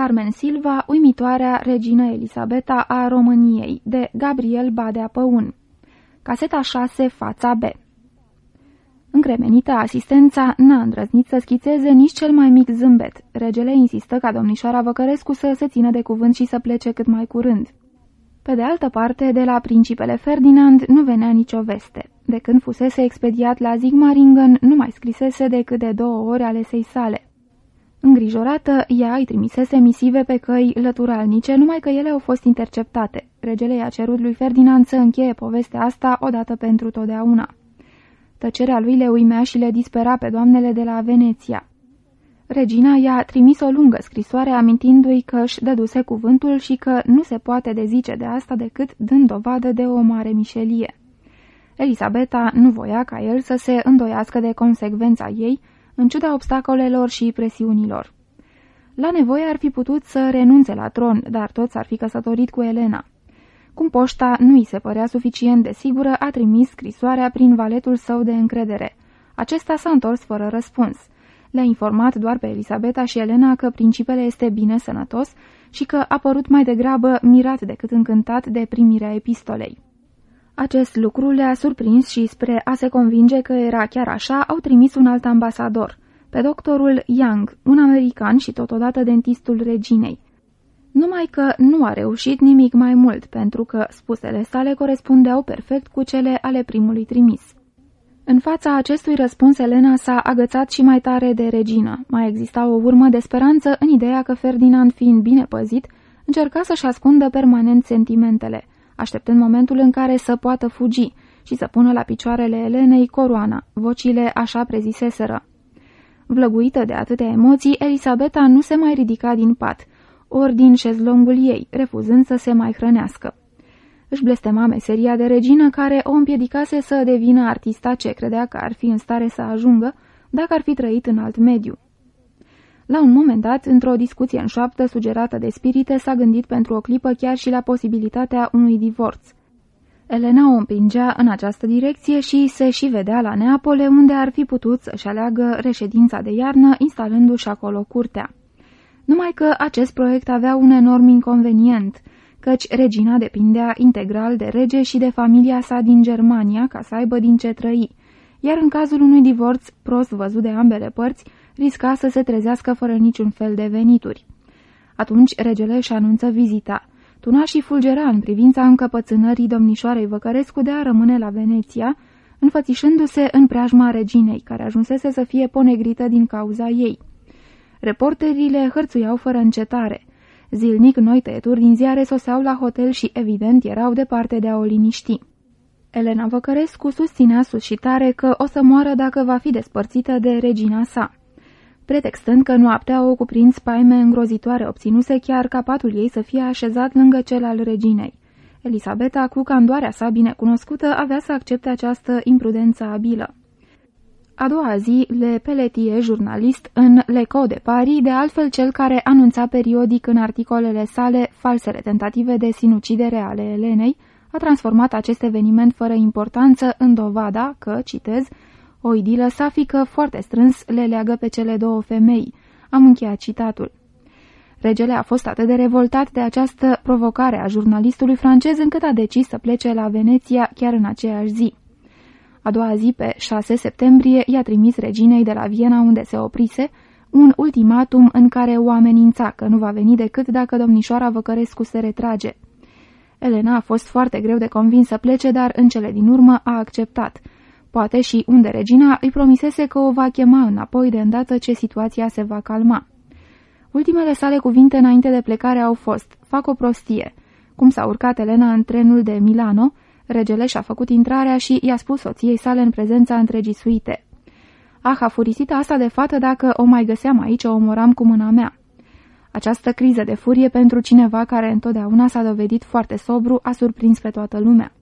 Carmen Silva, uimitoarea regină Elisabeta a României, de Gabriel Badea Păun. Caseta 6, fața B. Încremenită, asistența n-a îndrăznit să schițeze nici cel mai mic zâmbet. Regele insistă ca domnișoara Văcărescu să se țină de cuvânt și să plece cât mai curând. Pe de altă parte, de la principele Ferdinand nu venea nicio veste. De când fusese expediat la Zigmaringen, nu mai scrisese decât de două ore ale sei sale. Îngrijorată, ea îi trimisese misive pe căi lăturalnice, numai că ele au fost interceptate. Regele i-a cerut lui Ferdinand să încheie povestea asta odată pentru totdeauna. Tăcerea lui le uimea și le dispera pe doamnele de la Veneția. Regina i-a trimis o lungă scrisoare amintindu-i că își dăduse cuvântul și că nu se poate dezice de asta decât dând dovadă de o mare mișelie. Elisabeta nu voia ca el să se îndoiască de consecvența ei, în ciuda obstacolelor și presiunilor. La nevoie ar fi putut să renunțe la tron, dar toți ar fi căsătorit cu Elena. Cum poșta nu îi se părea suficient de sigură, a trimis scrisoarea prin valetul său de încredere. Acesta s-a întors fără răspuns. Le-a informat doar pe Elisabeta și Elena că principele este bine sănătos și că a părut mai degrabă mirat decât încântat de primirea epistolei. Acest lucru le-a surprins și spre a se convinge că era chiar așa, au trimis un alt ambasador, pe doctorul Young, un american și totodată dentistul reginei. Numai că nu a reușit nimic mai mult, pentru că spusele sale corespundeau perfect cu cele ale primului trimis. În fața acestui răspuns, Elena s-a agățat și mai tare de regină. Mai exista o urmă de speranță în ideea că Ferdinand, fiind bine păzit, încerca să-și ascundă permanent sentimentele, așteptând momentul în care să poată fugi și să pună la picioarele Elenei coroana, vocile așa preziseseră. Vlăguită de atâtea emoții, Elisabeta nu se mai ridica din pat, ori din șezlongul ei, refuzând să se mai hrănească. Își blestema meseria de regină care o împiedicase să devină artista ce credea că ar fi în stare să ajungă dacă ar fi trăit în alt mediu. La un moment dat, într-o discuție în șoaptă sugerată de spirite, s-a gândit pentru o clipă chiar și la posibilitatea unui divorț. Elena o împingea în această direcție și se și vedea la Neapole, unde ar fi putut să-și aleagă reședința de iarnă, instalându-și acolo curtea. Numai că acest proiect avea un enorm inconvenient, căci regina depindea integral de rege și de familia sa din Germania ca să aibă din ce trăi, iar în cazul unui divorț prost văzut de ambele părți, risca să se trezească fără niciun fel de venituri. Atunci regele își anunță vizita. Tuna și fulgera în privința încăpățânării domnișoarei Văcărescu de a rămâne la Veneția, înfățișându-se în preajma reginei, care ajunsese să fie ponegrită din cauza ei. Reporterile hărțuiau fără încetare. Zilnic noi tăieturi din ziare soseau la hotel și, evident, erau departe de a o liniști. Elena Văcărescu susținea sus și tare că o să moară dacă va fi despărțită de regina sa. Pretextând că noaptea o cuprind spaime îngrozitoare obținuse chiar ca patul ei să fie așezat lângă cel al reginei. Elisabeta, cu candoarea sa binecunoscută, avea să accepte această imprudență abilă. A doua zi, Le Pelletier, jurnalist în L'Echo de Paris, de altfel cel care anunța periodic în articolele sale falsele tentative de sinucidere ale Elenei, a transformat acest eveniment fără importanță în dovada că, citez, o idilă safică foarte strâns le leagă pe cele două femei. Am încheiat citatul. Regele a fost atât de revoltat de această provocare a jurnalistului francez încât a decis să plece la Veneția chiar în aceeași zi. A doua zi, pe 6 septembrie, i-a trimis reginei de la Viena unde se oprise, un ultimatum în care o amenința că nu va veni decât dacă domnișoara Văcărescu se retrage. Elena a fost foarte greu de convins să plece, dar în cele din urmă a acceptat. Poate și unde regina îi promisese că o va chema înapoi de îndată ce situația se va calma. Ultimele sale cuvinte înainte de plecare au fost, fac o prostie. Cum s-a urcat Elena în trenul de Milano, Regele și-a făcut intrarea și i-a spus soției sale în prezența întregii suite. Ah, a furisită asta de fată dacă o mai găseam aici, o omoram cu mâna mea. Această criză de furie pentru cineva care întotdeauna s-a dovedit foarte sobru a surprins pe toată lumea.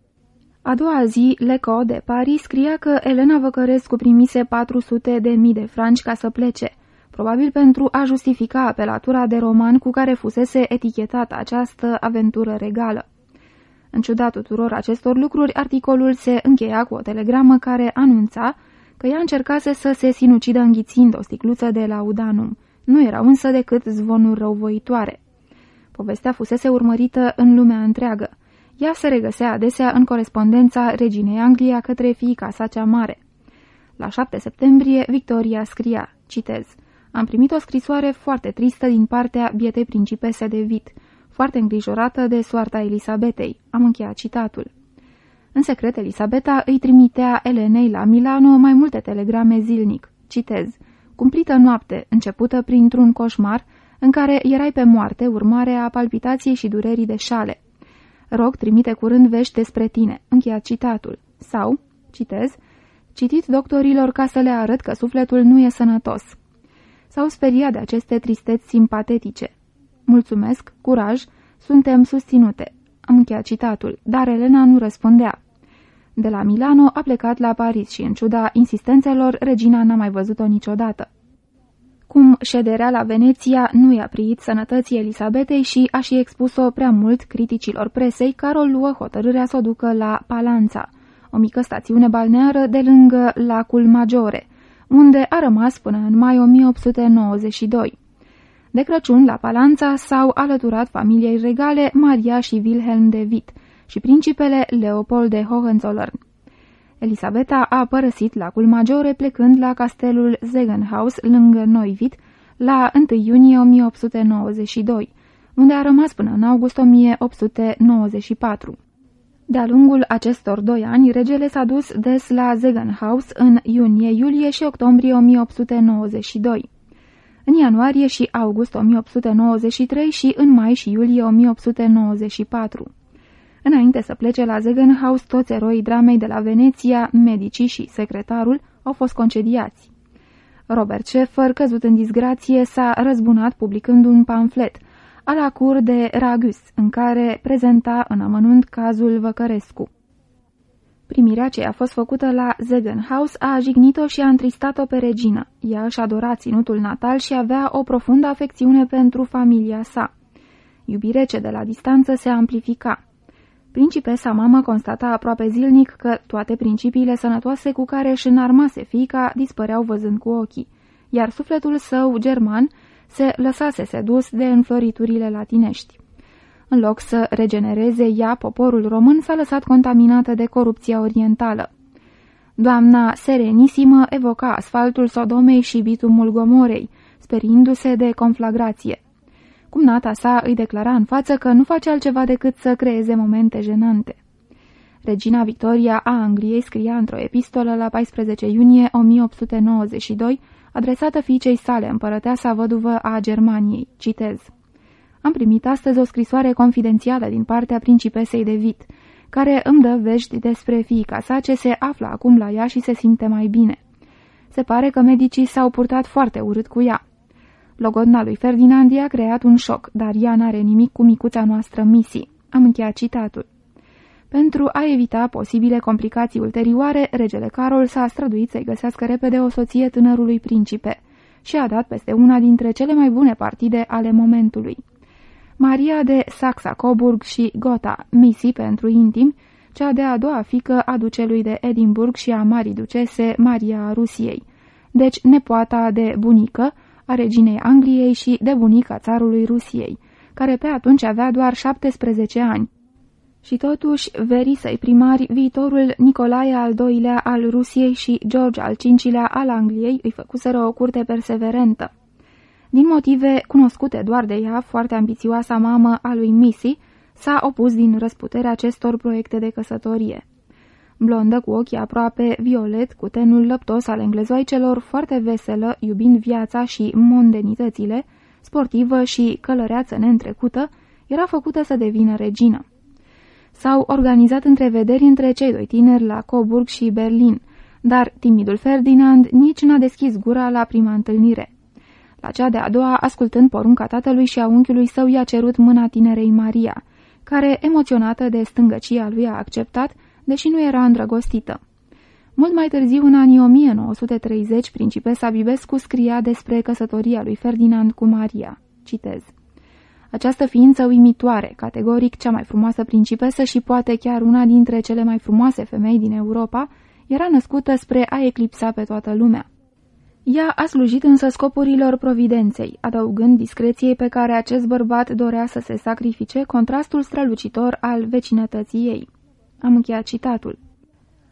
A doua zi, Leco de Paris scria că Elena Văcărescu primise 400 de mii de franci ca să plece, probabil pentru a justifica apelatura de roman cu care fusese etichetată această aventură regală. În ciuda tuturor acestor lucruri, articolul se încheia cu o telegramă care anunța că ea încercase să se sinucidă înghițind o sticluță de laudanum, Nu erau însă decât zvonuri răuvoitoare. Povestea fusese urmărită în lumea întreagă. Ea se regăsea adesea în corespondența reginei Anglia către fiica sa cea mare. La 7 septembrie, Victoria scria, citez, Am primit o scrisoare foarte tristă din partea bietei principese de Vit, foarte îngrijorată de soarta Elisabetei. Am încheiat citatul. În secret, Elisabeta îi trimitea Elenei la Milano mai multe telegrame zilnic. Citez. Cumplită noapte, începută printr-un coșmar, în care erai pe moarte, urmare a palpitației și durerii de șale. Rog, trimite curând vești despre tine. Încheiat citatul. Sau, citez, citit doctorilor ca să le arăt că sufletul nu e sănătos. S-au speriat de aceste tristeți simpatetice. Mulțumesc, curaj, suntem susținute. Am încheiat citatul, dar Elena nu răspundea. De la Milano a plecat la Paris și, în ciuda insistențelor, regina n-a mai văzut-o niciodată. Cum șederea la Veneția nu i-a priit sănătății Elisabetei și a și expus-o prea mult criticilor presei, Carol luă hotărârea să o ducă la Palanța, o mică stațiune balneară de lângă lacul Maggiore, unde a rămas până în mai 1892. De Crăciun, la Palanța s-au alăturat familiei regale Maria și Wilhelm de Witt și principele Leopold de Hohenzollern. Elisabeta a părăsit lacul Maggiore plecând la castelul Zegenhaus lângă Neuwitt la 1 iunie 1892, unde a rămas până în august 1894. De-a lungul acestor doi ani, regele s-a dus des la Zegenhaus în iunie, iulie și octombrie 1892 în ianuarie și august 1893 și în mai și iulie 1894. Înainte să plece la Zegenhaus, toți eroii dramei de la Veneția, medicii și secretarul au fost concediați. Robert Schaeffer, căzut în disgrație, s-a răzbunat publicând un pamflet, a la cur de Ragus, în care prezenta în amănunt cazul Văcărescu. Primirea ce a fost făcută la Zegenhaus a jignit-o și a întristat-o pe regină. Ea își adora ținutul natal și avea o profundă afecțiune pentru familia sa. Iubire ce de la distanță se amplifica. Principesa mamă constata aproape zilnic că toate principiile sănătoase cu care își înarmase fiica dispăreau văzând cu ochii, iar sufletul său german se lăsase sedus de înfloriturile latinești. În loc să regenereze ea, poporul român s-a lăsat contaminată de corupția orientală. Doamna Serenissimă evoca asfaltul Sodomei și bitumul Gomorei, sperindu-se de conflagrație. Cumnata sa îi declara în față că nu face altceva decât să creeze momente jenante. Regina Victoria a Angliei scria într-o epistolă la 14 iunie 1892, adresată fiicei sale, împărăteasa văduvă a Germaniei. Citez. Am primit astăzi o scrisoare confidențială din partea principesei de Vit, care îmi dă vești despre fiica sa ce se află acum la ea și se simte mai bine. Se pare că medicii s-au purtat foarte urât cu ea. Logodna lui Ferdinand i-a creat un șoc, dar ea n-are nimic cu micuța noastră Missy. Am încheiat citatul. Pentru a evita posibile complicații ulterioare, regele Carol s-a străduit să-i găsească repede o soție tânărului principe și a dat peste una dintre cele mai bune partide ale momentului. Maria de Saxa-Coburg și Gotha, Missy pentru intim, cea de-a doua fică a ducelui de Edinburgh și a marii ducese Maria a Rusiei, deci nepoata de bunică a reginei Angliei și de bunica țarului Rusiei, care pe atunci avea doar 17 ani. Și totuși, verisei primari, viitorul Nicolae al II-lea al Rusiei și George al V-lea al Angliei îi făcuseră o curte perseverentă. Din motive cunoscute doar de ea, foarte ambițioasa mamă a lui Missy, s-a opus din răsputere acestor proiecte de căsătorie. Blondă cu ochii aproape violet, cu tenul lăptos al englezoicelor, foarte veselă, iubind viața și mondenitățile, sportivă și călăreață neîntrecută, era făcută să devină regină. S-au organizat întrevederi între cei doi tineri la Coburg și Berlin, dar timidul Ferdinand nici n-a deschis gura la prima întâlnire. La cea de-a doua, ascultând porunca tatălui și a unchiului său, i-a cerut mâna tinerei Maria, care, emoționată de stângăcia lui, a acceptat, deși nu era îndrăgostită. Mult mai târziu, în anii 1930, principesa Bibescu scria despre căsătoria lui Ferdinand cu Maria. Citez. Această ființă uimitoare, categoric cea mai frumoasă principesă și poate chiar una dintre cele mai frumoase femei din Europa, era născută spre a eclipsa pe toată lumea. Ea a slujit însă scopurilor providenței, adăugând discreției pe care acest bărbat dorea să se sacrifice contrastul strălucitor al vecinătății ei. Am încheiat citatul.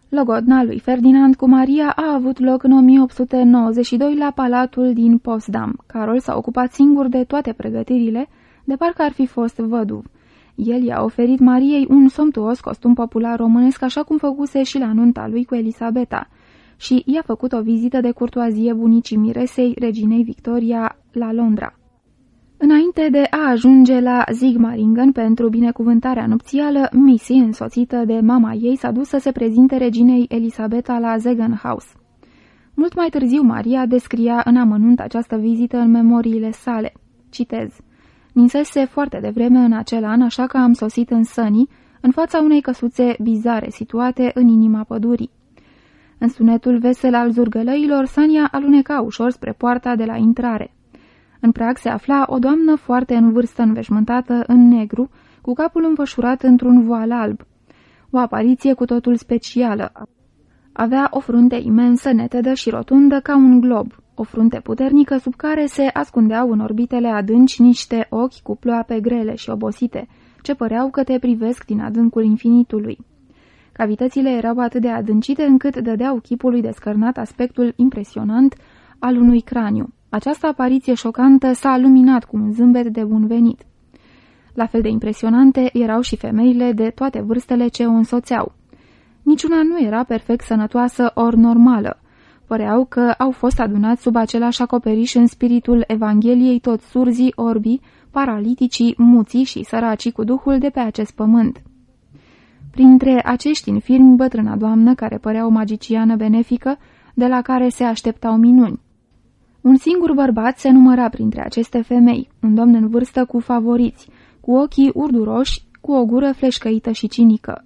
Logodna lui Ferdinand cu Maria a avut loc în 1892 la palatul din Potsdam. Carol s-a ocupat singur de toate pregătirile, de parcă ar fi fost văduv. El i-a oferit Mariei un somptuos costum popular românesc, așa cum făcuse și la nunta lui cu Elisabeta, și i-a făcut o vizită de curtoazie bunicii miresei, reginei Victoria, la Londra. Înainte de a ajunge la Zigmaringen pentru binecuvântarea nupțială, Missy, însoțită de mama ei, s-a dus să se prezinte reginei Elisabeta la Zegenhaus. Mult mai târziu, Maria descria în amănunt această vizită în memoriile sale. Citez. Ninsese foarte devreme în acel an, așa că am sosit în sănii, în fața unei căsuțe bizare situate în inima pădurii. În sunetul vesel al zurgălăilor, Sania aluneca ușor spre poarta de la intrare. În prag se afla o doamnă foarte în vârstă înveșmântată în negru, cu capul înfășurat într-un voal alb. O apariție cu totul specială. Avea o frunte imensă, netedă și rotundă ca un glob, o frunte puternică sub care se ascundeau în orbitele adânci niște ochi cu ploape grele și obosite, ce păreau că te privesc din adâncul infinitului. Cavitățile erau atât de adâncite încât dădeau chipului descărnat aspectul impresionant al unui craniu. Această apariție șocantă s-a luminat cu un zâmbet de bun venit. La fel de impresionante erau și femeile de toate vârstele ce o însoțeau. Niciuna nu era perfect sănătoasă ori normală. Păreau că au fost adunați sub același acoperiș în spiritul Evangheliei tot surzii, orbii, paraliticii, muții și săracii cu duhul de pe acest pământ. Printre acești infirmi, bătrâna doamnă, care părea o magiciană benefică, de la care se așteptau minuni. Un singur bărbat se număra printre aceste femei, un domn în vârstă cu favoriți, cu ochii urduroși, cu o gură fleșcăită și cinică.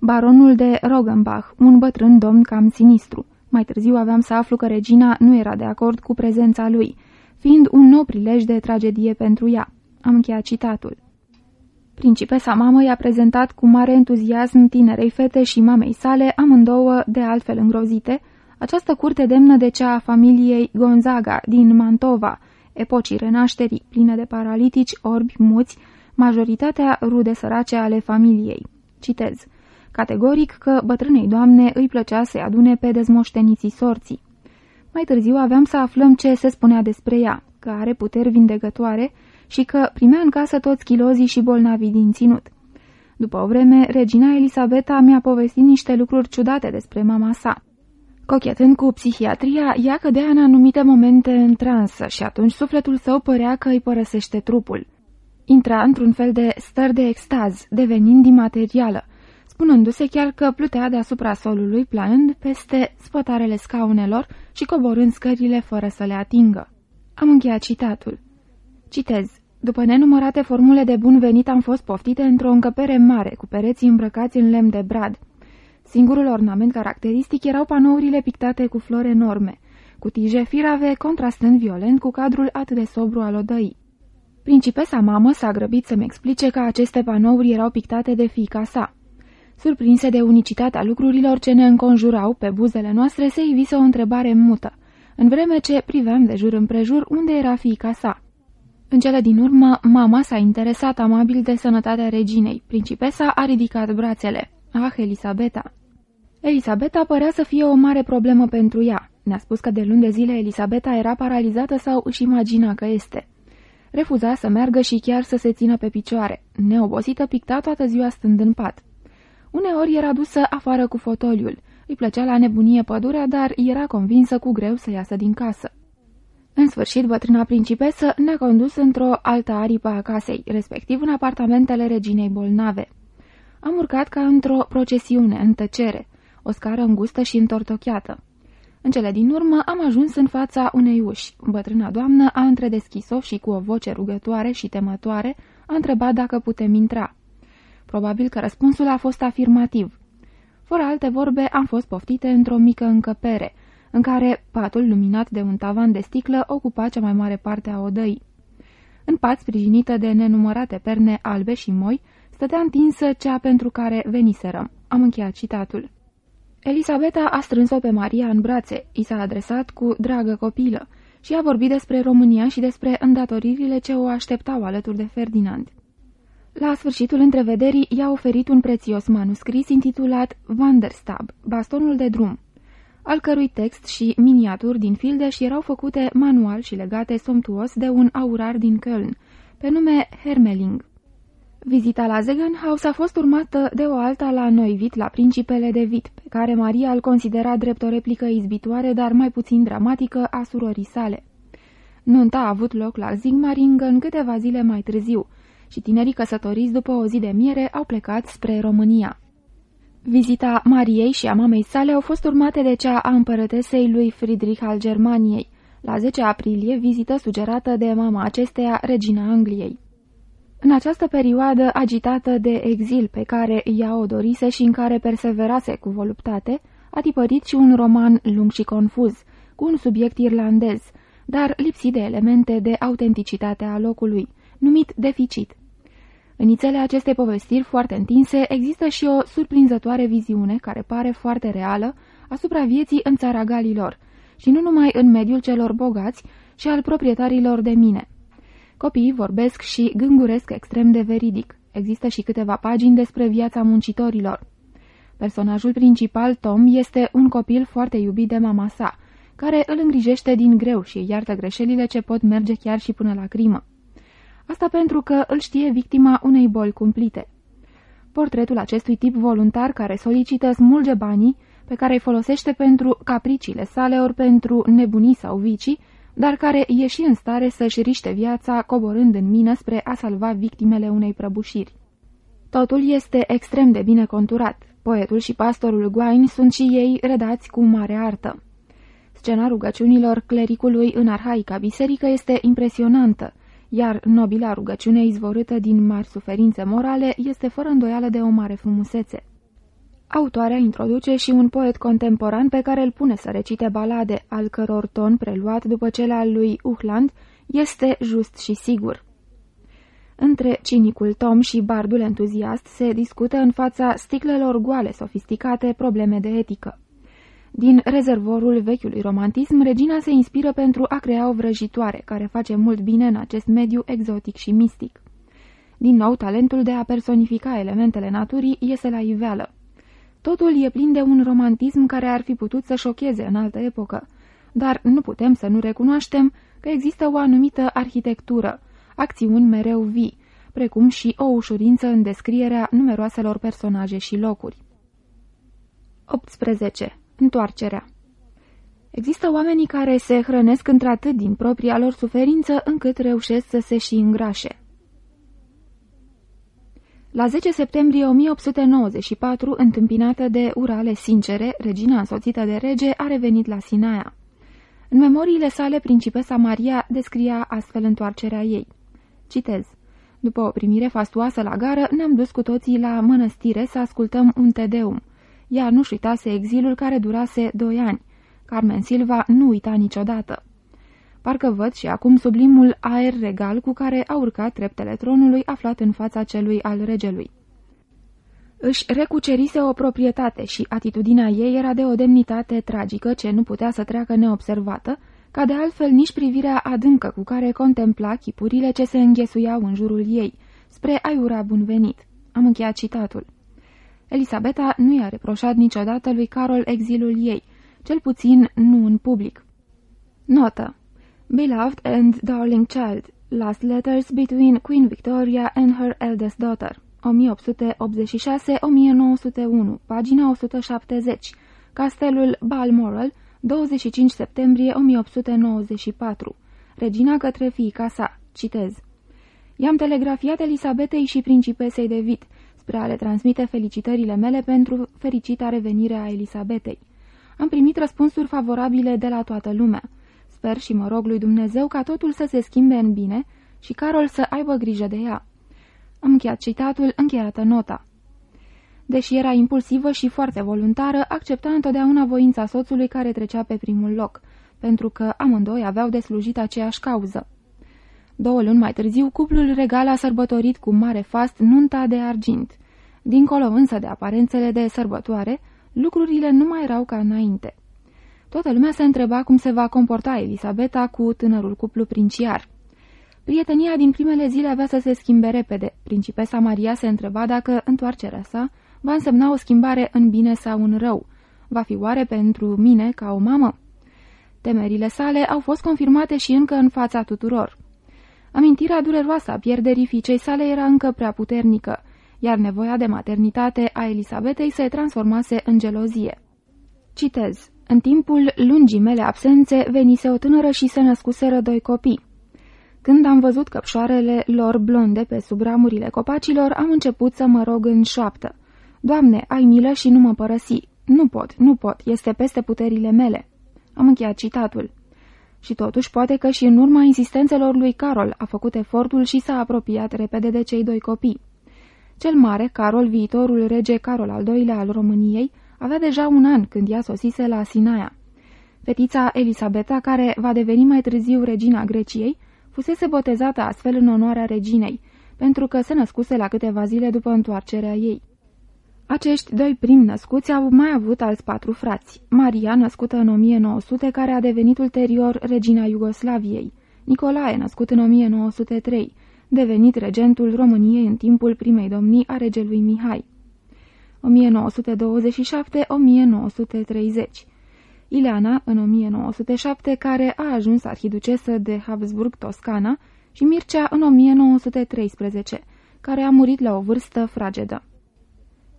Baronul de Rogenbach, un bătrân domn cam sinistru. Mai târziu aveam să aflu că regina nu era de acord cu prezența lui, fiind un nou prilej de tragedie pentru ea. Am încheiat citatul. Principesa mamă i-a prezentat cu mare entuziasm tinerei fete și mamei sale, amândouă de altfel îngrozite, această curte demnă de cea a familiei Gonzaga din Mantova, epocii renașterii, plină de paralitici, orbi, muți, majoritatea rude sărace ale familiei. Citez. Categoric că bătrânei doamne îi plăcea să-i adune pe dezmoșteniții sorții. Mai târziu aveam să aflăm ce se spunea despre ea, că are puteri vindecătoare și că primea în casă toți chilozii și bolnavii din ținut. După o vreme, regina Elisabeta mi-a povestit niște lucruri ciudate despre mama sa. Cochetând cu psihiatria, ea cădea în anumite momente în transă și atunci sufletul său părea că îi părăsește trupul. Intra într-un fel de stări de extaz, devenind imaterială, spunându-se chiar că plutea deasupra solului, planând peste spătarele scaunelor și coborând scările fără să le atingă. Am încheiat citatul. Citez. După nenumărate formule de bun venit am fost poftite într-o încăpere mare, cu pereții îmbrăcați în lemn de brad. Singurul ornament caracteristic erau panourile pictate cu flori enorme, cu tije firave contrastând violent cu cadrul atât de sobru al odăii. Principesa mamă s-a grăbit să-mi explice că aceste panouri erau pictate de fiica sa. Surprinse de unicitatea lucrurilor ce ne înconjurau pe buzele noastre, se ivise o întrebare mută, în vreme ce priveam de jur împrejur unde era fiica sa. În cele din urmă, mama s-a interesat amabil de sănătatea reginei. Principesa a ridicat brațele. Ah, Elisabeta! Elisabeta părea să fie o mare problemă pentru ea. Ne-a spus că de luni de zile Elisabeta era paralizată sau își imagina că este. Refuza să meargă și chiar să se țină pe picioare. Neobosită picta toată ziua stând în pat. Uneori era dusă afară cu fotoliul. Îi plăcea la nebunie pădurea, dar era convinsă cu greu să iasă din casă. În sfârșit, bătrâna principesă ne-a condus într-o altă aripă a casei, respectiv în apartamentele reginei bolnave. Am urcat ca într-o procesiune, în tăcere, o scară îngustă și întortocheată. În cele din urmă am ajuns în fața unei uși. Bătrâna doamnă a întredeschis-o și cu o voce rugătoare și temătoare a întrebat dacă putem intra. Probabil că răspunsul a fost afirmativ. Fără alte vorbe, am fost poftite într-o mică încăpere, în care patul luminat de un tavan de sticlă ocupa cea mai mare parte a odăii. În pat, sprijinită de nenumărate perne albe și moi, stătea întinsă cea pentru care veniserăm. Am încheiat citatul. Elisabeta a strâns-o pe Maria în brațe, i s-a adresat cu dragă copilă și a vorbit despre România și despre îndatoririle ce o așteptau alături de Ferdinand. La sfârșitul întrevederii i-a oferit un prețios manuscris intitulat Vanderstab, bastonul de drum, al cărui text și miniaturi din fildeș erau făcute manual și legate somptuos de un aurar din Köln, pe nume Hermeling. Vizita la Zegenhaus a fost urmată de o alta la Noivit, la Principele de Vit, pe care Maria îl considera drept o replică izbitoare, dar mai puțin dramatică a surorii sale. Nunta a avut loc la Zigmaringen câteva zile mai târziu și tinerii căsătoriți după o zi de miere au plecat spre România. Vizita Mariei și a mamei sale au fost urmate de cea a împărătesei lui Friedrich al Germaniei, la 10 aprilie, vizită sugerată de mama acesteia, regina Angliei. În această perioadă agitată de exil pe care ea o dorise și în care perseverase cu voluptate, a tipărit și un roman lung și confuz, cu un subiect irlandez, dar lipsit de elemente de autenticitate a locului, numit deficit. În ițele acestei povestiri foarte întinse există și o surprinzătoare viziune care pare foarte reală asupra vieții în țara Galilor și nu numai în mediul celor bogați și al proprietarilor de mine. Copiii vorbesc și gânguresc extrem de veridic. Există și câteva pagini despre viața muncitorilor. Personajul principal, Tom, este un copil foarte iubit de mama sa, care îl îngrijește din greu și iartă greșelile ce pot merge chiar și până la crimă. Asta pentru că îl știe victima unei boli cumplite. Portretul acestui tip voluntar care solicită smulge banii pe care îi folosește pentru capriciile sale ori pentru nebunii sau vicii, dar care e și în stare să-și riște viața coborând în mină spre a salva victimele unei prăbușiri. Totul este extrem de bine conturat. Poetul și pastorul Guain sunt și ei redați cu mare artă. Scena rugăciunilor clericului în arhaica biserică este impresionantă, iar nobila rugăciune izvorâtă din mari suferințe morale este fără îndoială de o mare frumusețe. Autoarea introduce și un poet contemporan pe care îl pune să recite balade, al căror ton, preluat după cel al lui Uhland, este just și sigur. Între cinicul Tom și bardul entuziast se discută în fața sticlelor goale sofisticate probleme de etică. Din rezervorul vechiului romantism, regina se inspiră pentru a crea o vrăjitoare, care face mult bine în acest mediu exotic și mistic. Din nou, talentul de a personifica elementele naturii iese la iveală. Totul e plin de un romantism care ar fi putut să șocheze în altă epocă, dar nu putem să nu recunoaștem că există o anumită arhitectură, acțiuni mereu vii, precum și o ușurință în descrierea numeroaselor personaje și locuri. 18. Întoarcerea Există oamenii care se hrănesc într-atât din propria lor suferință încât reușesc să se și îngrașe. La 10 septembrie 1894, întâmpinată de urale sincere, regina însoțită de rege a revenit la Sinaia. În memoriile sale, principesa Maria descria astfel întoarcerea ei. Citez. După o primire fastuoasă la gară, ne-am dus cu toții la mănăstire să ascultăm un tedeum. Ea nu-și uitase exilul care durase doi ani. Carmen Silva nu uita niciodată. Parcă văd și acum sublimul aer regal cu care a urcat treptele tronului aflat în fața celui al regelui. Își recucerise o proprietate și atitudinea ei era de o demnitate tragică ce nu putea să treacă neobservată, ca de altfel nici privirea adâncă cu care contempla chipurile ce se înghesuiau în jurul ei, spre aiura bun venit. Am încheiat citatul. Elisabeta nu i-a reproșat niciodată lui Carol exilul ei, cel puțin nu în public. Notă Beloved and Darling Child, Last Letters Between Queen Victoria and Her Eldest Daughter, 1886-1901, pagina 170, Castelul Balmoral, 25 septembrie 1894. Regina către fiica sa, citez. I-am telegrafiat Elisabetei și principesei de Vit, spre a le transmite felicitările mele pentru fericita revenire a Elisabetei. Am primit răspunsuri favorabile de la toată lumea. Sper și mă rog lui Dumnezeu ca totul să se schimbe în bine și Carol să aibă grijă de ea. Am încheiat citatul, încheiată nota. Deși era impulsivă și foarte voluntară, accepta întotdeauna voința soțului care trecea pe primul loc, pentru că amândoi aveau de slujit aceeași cauză. Două luni mai târziu, cuplul regal a sărbătorit cu mare fast nunta de argint. Dincolo însă de aparențele de sărbătoare, lucrurile nu mai erau ca înainte. Toată lumea se întreba cum se va comporta Elisabeta cu tânărul cuplu princiar. Prietenia din primele zile avea să se schimbe repede. Principesa Maria se întreba dacă întoarcerea sa va însemna o schimbare în bine sau în rău. Va fi oare pentru mine ca o mamă? Temerile sale au fost confirmate și încă în fața tuturor. Amintirea dureroasă a pierderii fiicei sale era încă prea puternică, iar nevoia de maternitate a Elisabetei se transformase în gelozie. Citez. În timpul lungii mele absențe venise o tânără și se născuseră doi copii. Când am văzut căpșoarele lor blonde pe sub ramurile copacilor, am început să mă rog în șoaptă. Doamne, ai milă și nu mă părăsi. Nu pot, nu pot, este peste puterile mele. Am încheiat citatul. Și totuși poate că și în urma insistențelor lui Carol a făcut efortul și s-a apropiat repede de cei doi copii. Cel mare, Carol, viitorul rege Carol al II-lea al României, avea deja un an când ea sosise la Sinaia. Fetița Elisabeta, care va deveni mai târziu regina Greciei, fusese botezată astfel în onoarea reginei, pentru că se născuse la câteva zile după întoarcerea ei. Acești doi prim născuți au mai avut alți patru frați. Maria, născută în 1900, care a devenit ulterior regina Iugoslaviei. Nicolae, născut în 1903, devenit regentul României în timpul primei domnii a regelui Mihai. 1927-1930 Ileana, în 1907, care a ajuns arhiducesă de Habsburg-Toscana, și Mircea în 1913, care a murit la o vârstă fragedă.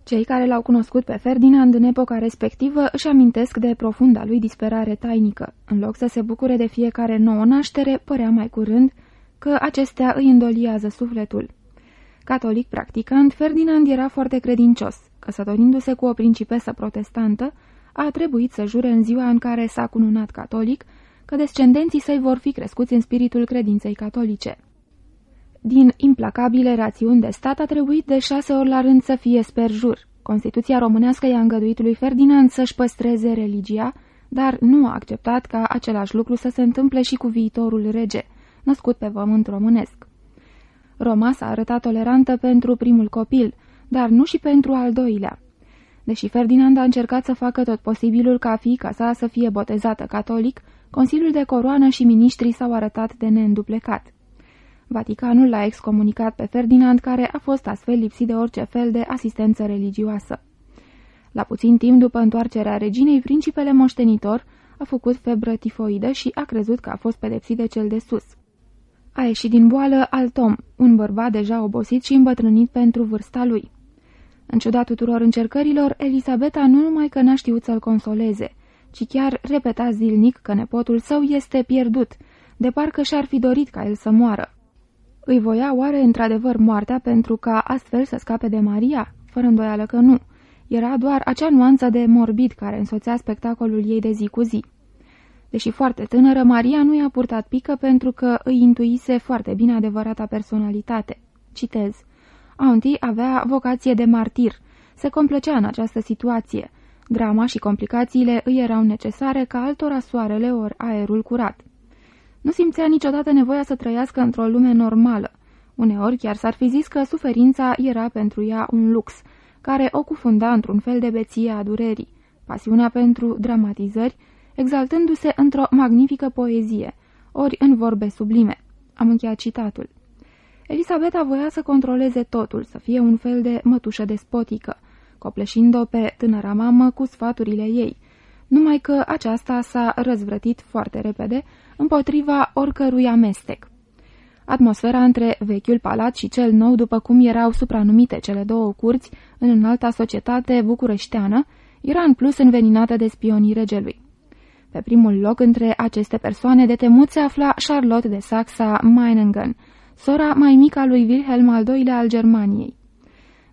Cei care l-au cunoscut pe Ferdinand în epoca respectivă își amintesc de profunda lui disperare tainică. În loc să se bucure de fiecare nouă naștere, părea mai curând că acestea îi îndoliază sufletul. Catolic practicant, Ferdinand era foarte credincios. Căsătorindu-se cu o principesă protestantă, a trebuit să jure în ziua în care s-a cununat catolic că descendenții săi vor fi crescuți în spiritul credinței catolice. Din implacabile rațiuni de stat a trebuit de șase ori la rând să fie sperjur. Constituția românească i-a îngăduit lui Ferdinand să-și păstreze religia, dar nu a acceptat ca același lucru să se întâmple și cu viitorul rege, născut pe pământ românesc. Roma s-a arătat tolerantă pentru primul copil, dar nu și pentru al doilea. Deși Ferdinand a încercat să facă tot posibilul ca fiica sa să fie botezată catolic, Consiliul de Coroană și miniștrii s-au arătat de neînduplecat. Vaticanul l-a excomunicat pe Ferdinand, care a fost astfel lipsit de orice fel de asistență religioasă. La puțin timp după întoarcerea reginei, principele moștenitor a făcut febră tifoidă și a crezut că a fost pedepsit de cel de sus. A ieșit din boală al Tom, un bărbat deja obosit și îmbătrânit pentru vârsta lui. În ciuda tuturor încercărilor, Elisabeta nu numai că n-a știut să-l consoleze, ci chiar repeta zilnic că nepotul său este pierdut, de parcă și-ar fi dorit ca el să moară. Îi voia oare într-adevăr moartea pentru ca astfel să scape de Maria? Fără îndoială că nu. Era doar acea nuanță de morbid care însoțea spectacolul ei de zi cu zi. Deși foarte tânără, Maria nu i-a purtat pică pentru că îi intuise foarte bine adevărata personalitate. Citez. Auntie avea vocație de martir. Se complăcea în această situație. Drama și complicațiile îi erau necesare ca altora soarele ori aerul curat. Nu simțea niciodată nevoia să trăiască într-o lume normală. Uneori chiar s-ar fi zis că suferința era pentru ea un lux, care o cufunda într-un fel de beție a durerii, pasiunea pentru dramatizări, exaltându-se într-o magnifică poezie, ori în vorbe sublime. Am încheiat citatul. Elisabeta voia să controleze totul, să fie un fel de mătușă despotică, copleșind-o pe tânăra mamă cu sfaturile ei, numai că aceasta s-a răzvrătit foarte repede împotriva oricărui amestec. Atmosfera între vechiul palat și cel nou, după cum erau supranumite cele două curți în înalta societate bucureșteană, era în plus înveninată de spionii regelui. Pe primul loc între aceste persoane de temut se afla Charlotte de Saxa-Meiningen, sora mai mică a lui Wilhelm al II-lea al Germaniei.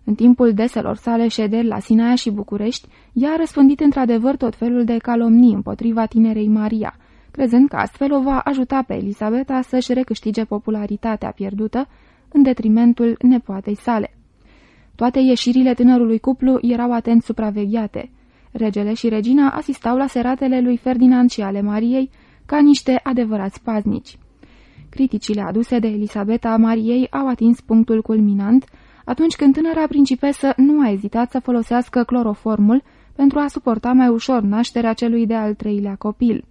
În timpul deselor sale șederi la Sinaia și București, ea a răspândit într-adevăr tot felul de calomnii împotriva tinerei Maria, crezând că astfel o va ajuta pe Elisabeta să-și recâștige popularitatea pierdută în detrimentul nepoatei sale. Toate ieșirile tânărului cuplu erau atent supravegheate. Regele și regina asistau la seratele lui Ferdinand și ale Mariei ca niște adevărați paznici. Criticile aduse de Elisabeta Mariei au atins punctul culminant atunci când tânăra principesă nu a ezitat să folosească cloroformul pentru a suporta mai ușor nașterea celui de al treilea copil.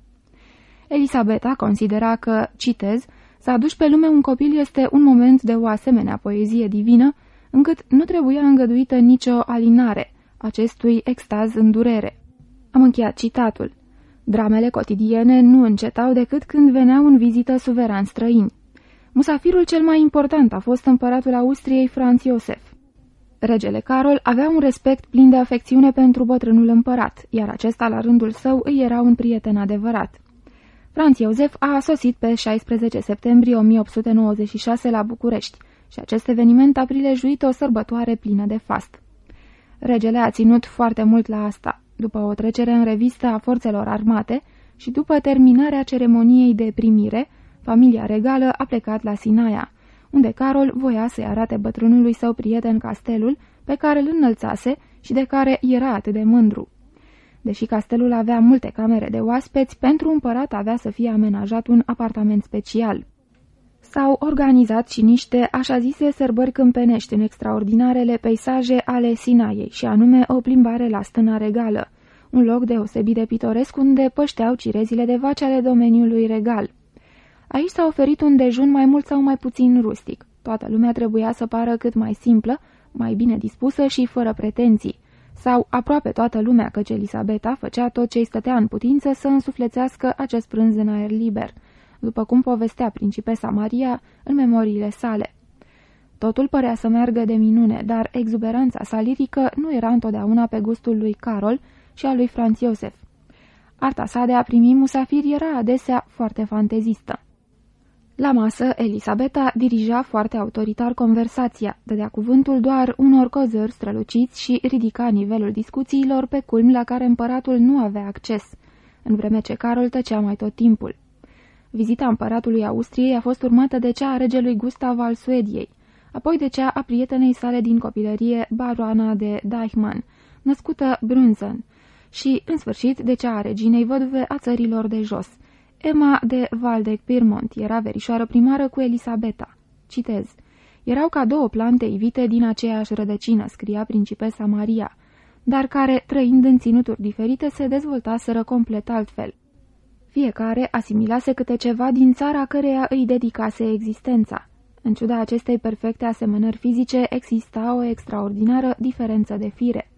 Elisabeta considera că, citez, să aduci pe lume un copil este un moment de o asemenea poezie divină, încât nu trebuia îngăduită nicio alinare acestui extaz în durere. Am încheiat citatul. Dramele cotidiene nu încetau decât când veneau în vizită suveran străini. Musafirul cel mai important a fost împăratul Austriei Franz Iosef. Regele Carol avea un respect plin de afecțiune pentru bătrânul împărat, iar acesta la rândul său îi era un prieten adevărat. Franz Iosef a sosit pe 16 septembrie 1896 la București și acest eveniment a prilejuit o sărbătoare plină de fast. Regele a ținut foarte mult la asta. După o trecere în revistă a forțelor armate și după terminarea ceremoniei de primire, familia regală a plecat la Sinaia, unde Carol voia să-i arate bătrânului său prieten castelul pe care îl înălțase și de care era atât de mândru. Deși castelul avea multe camere de oaspeți, pentru împărat avea să fie amenajat un apartament special. S-au organizat și niște așa zise sărbări câmpenești în extraordinarele peisaje ale Sinaiei, și anume o plimbare la stâna regală, un loc deosebit de pitoresc unde pășteau cirezile de vaci ale domeniului regal. Aici s-a oferit un dejun mai mult sau mai puțin rustic. Toată lumea trebuia să pară cât mai simplă, mai bine dispusă și fără pretenții. Sau aproape toată lumea, căci Elisabeta făcea tot ce-i stătea în putință să însuflețească acest prânz în aer liber, după cum povestea principesa Maria în memoriile sale. Totul părea să meargă de minune, dar exuberanța sa lirică nu era întotdeauna pe gustul lui Carol și al lui Franz Iosef. Arta sa de a primi musafiri era adesea foarte fantezistă. La masă, Elisabeta dirija foarte autoritar conversația, dădea cuvântul doar unor cozări străluciți și ridica nivelul discuțiilor pe culmi la care împăratul nu avea acces, în vreme ce Carol tăcea mai tot timpul. Vizita împăratului Austriei a fost urmată de cea a regelui Gustav al Suediei, apoi de cea a prietenei sale din copilărie, baroana de Deichmann, născută Brunzen, și, în sfârșit, de cea a reginei văduve a țărilor de jos, Emma de Valdec-Pirmont era verișoară primară cu Elisabeta. Citez. Erau ca două plante ivite din aceeași rădăcină, scria principesa Maria, dar care, trăind în ținuturi diferite, se dezvoltaseră complet altfel. Fiecare asimilase câte ceva din țara căreia îi dedicase existența. În ciuda acestei perfecte asemănări fizice, exista o extraordinară diferență de fire.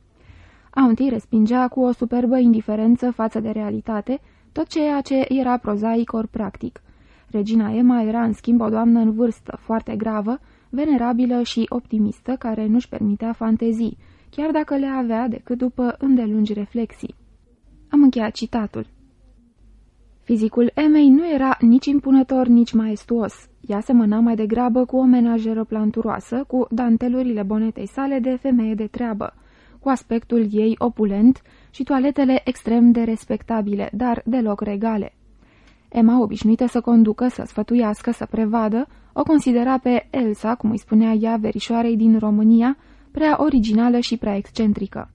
Auntie respingea cu o superbă indiferență față de realitate, tot ceea ce era prozaic ori practic. Regina Emma era în schimb o doamnă în vârstă, foarte gravă, venerabilă și optimistă, care nu-și permitea fantezii, chiar dacă le avea decât după îndelungi reflexii. Am încheiat citatul. Fizicul Emei nu era nici impunător, nici maestuos. Ea semăna mai degrabă cu o menajeră planturoasă, cu dantelurile bonetei sale de femeie de treabă, cu aspectul ei opulent și toaletele extrem de respectabile, dar deloc regale. Emma, obișnuită să conducă, să sfătuiască, să prevadă, o considera pe Elsa, cum îi spunea ea verișoarei din România, prea originală și prea excentrică.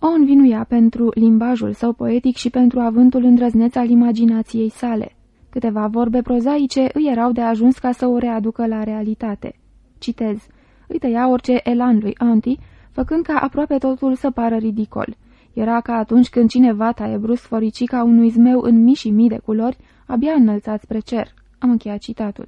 O învinuia pentru limbajul său poetic și pentru avântul îndrăzneț al imaginației sale. Câteva vorbe prozaice îi erau de ajuns ca să o readucă la realitate. Citez. Îi tăia orice elan lui Anti, făcând ca aproape totul să pară ridicol. Era ca atunci când cineva taie brusc foricica unui zmeu în mii și mii de culori, abia înălțat spre cer. Am încheiat citatul.